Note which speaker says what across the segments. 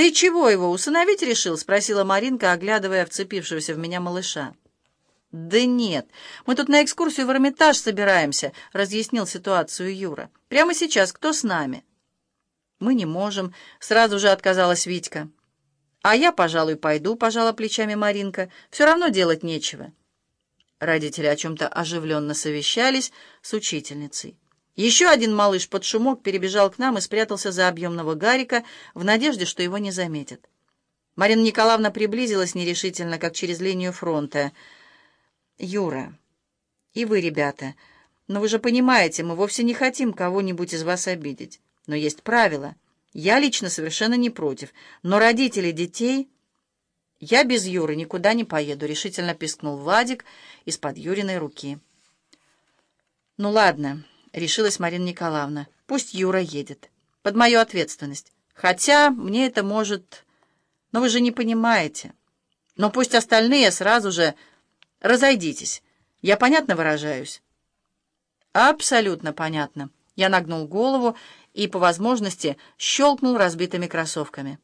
Speaker 1: «Ты чего его, усыновить решил?» — спросила Маринка, оглядывая вцепившегося в меня малыша. «Да нет, мы тут на экскурсию в Эрмитаж собираемся», — разъяснил ситуацию Юра. «Прямо сейчас кто с нами?» «Мы не можем», — сразу же отказалась Витька. «А я, пожалуй, пойду», — пожала плечами Маринка. «Все равно делать нечего». Родители о чем-то оживленно совещались с учительницей. Еще один малыш под шумок перебежал к нам и спрятался за объемного Гарика в надежде, что его не заметят. Марина Николаевна приблизилась нерешительно, как через линию фронта. «Юра, и вы, ребята, но вы же понимаете, мы вовсе не хотим кого-нибудь из вас обидеть. Но есть правила. Я лично совершенно не против. Но родители детей...» «Я без Юры никуда не поеду», — решительно пискнул Вадик из-под Юриной руки. «Ну ладно». — решилась Марина Николаевна. «Пусть Юра едет. Под мою ответственность. Хотя мне это может... Но вы же не понимаете. Но пусть остальные сразу же... Разойдитесь. Я понятно выражаюсь?» «Абсолютно понятно». Я нагнул голову и, по возможности, щелкнул разбитыми кроссовками.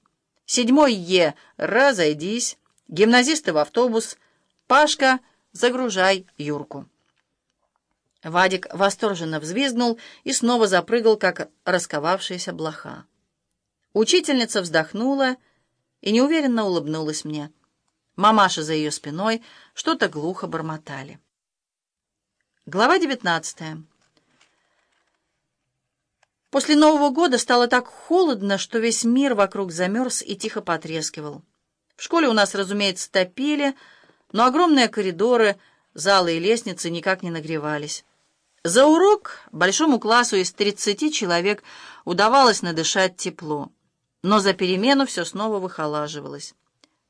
Speaker 1: «Седьмой Е, разойдись. Гимназисты в автобус. Пашка, загружай Юрку». Вадик восторженно взвизгнул и снова запрыгал, как расковавшаяся блоха. Учительница вздохнула и неуверенно улыбнулась мне. Мамаша за ее спиной что-то глухо бормотали. Глава девятнадцатая. После Нового года стало так холодно, что весь мир вокруг замерз и тихо потрескивал. В школе у нас, разумеется, топили, но огромные коридоры, залы и лестницы никак не нагревались. За урок большому классу из 30 человек удавалось надышать тепло, но за перемену все снова выхолаживалось.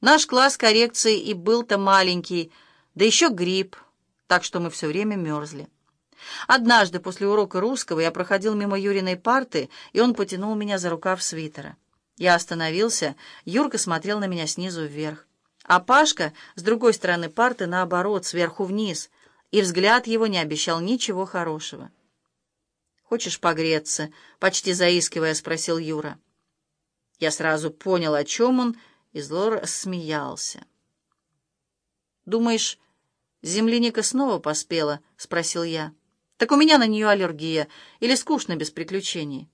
Speaker 1: Наш класс коррекции и был-то маленький, да еще грипп, так что мы все время мерзли. Однажды после урока русского я проходил мимо Юриной парты, и он потянул меня за рукав свитера. Я остановился, Юрка смотрел на меня снизу вверх, а Пашка с другой стороны парты, наоборот, сверху вниз — и взгляд его не обещал ничего хорошего. «Хочешь погреться?» — почти заискивая спросил Юра. Я сразу понял, о чем он, и зло рассмеялся. «Думаешь, земляника снова поспела?» — спросил я. «Так у меня на нее аллергия. Или скучно без приключений?»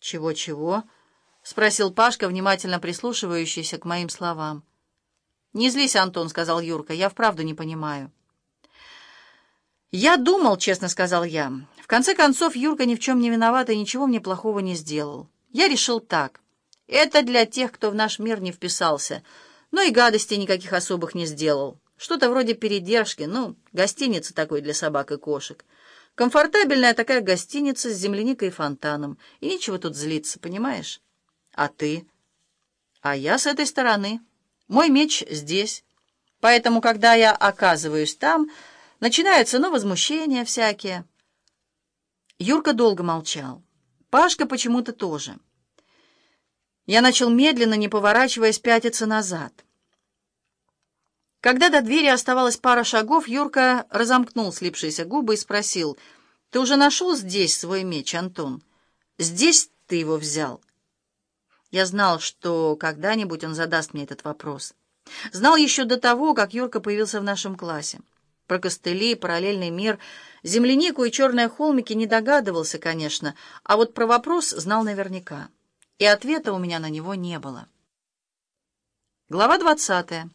Speaker 1: «Чего-чего?» — спросил Пашка, внимательно прислушивающийся к моим словам. «Не злись, Антон», — сказал Юрка, — «я вправду не понимаю». «Я думал, — честно сказал я. В конце концов, Юрка ни в чем не виноват и ничего мне плохого не сделал. Я решил так. Это для тех, кто в наш мир не вписался, но и гадостей никаких особых не сделал. Что-то вроде передержки, ну, гостиница такой для собак и кошек. Комфортабельная такая гостиница с земляникой и фонтаном. И нечего тут злиться, понимаешь? А ты? А я с этой стороны. Мой меч здесь. Поэтому, когда я оказываюсь там... Начинаются, ну, возмущения всякие. Юрка долго молчал. Пашка почему-то тоже. Я начал медленно, не поворачиваясь, пятиться назад. Когда до двери оставалось пара шагов, Юрка разомкнул слипшиеся губы и спросил, «Ты уже нашел здесь свой меч, Антон? Здесь ты его взял?» Я знал, что когда-нибудь он задаст мне этот вопрос. Знал еще до того, как Юрка появился в нашем классе. Про костыли, параллельный мир, землянику и черные холмики не догадывался, конечно, а вот про вопрос знал наверняка. И ответа у меня на него не было. Глава двадцатая.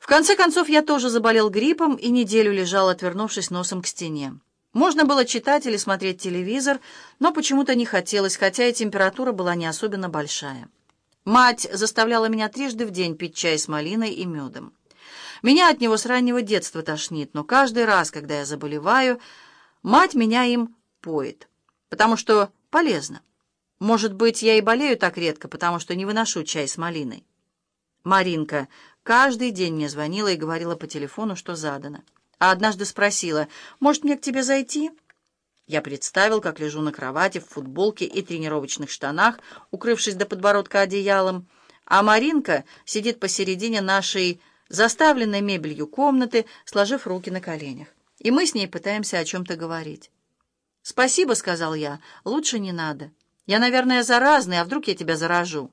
Speaker 1: В конце концов, я тоже заболел гриппом и неделю лежал, отвернувшись носом к стене. Можно было читать или смотреть телевизор, но почему-то не хотелось, хотя и температура была не особенно большая. Мать заставляла меня трижды в день пить чай с малиной и медом. Меня от него с раннего детства тошнит, но каждый раз, когда я заболеваю, мать меня им поет, потому что полезно. Может быть, я и болею так редко, потому что не выношу чай с малиной. Маринка каждый день мне звонила и говорила по телефону, что задано. А однажды спросила, может, мне к тебе зайти? Я представил, как лежу на кровати в футболке и тренировочных штанах, укрывшись до подбородка одеялом, а Маринка сидит посередине нашей заставленной мебелью комнаты, сложив руки на коленях. И мы с ней пытаемся о чем-то говорить. «Спасибо», — сказал я, — «лучше не надо. Я, наверное, заразный, а вдруг я тебя заражу?»